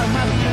out of my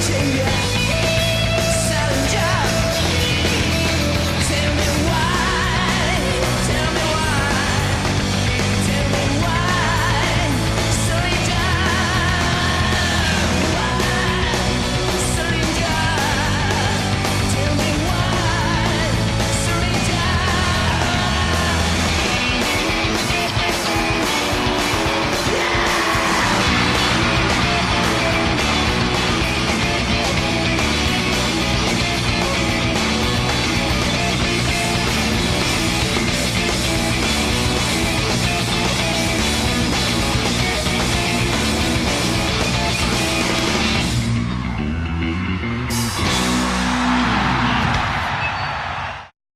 watching you.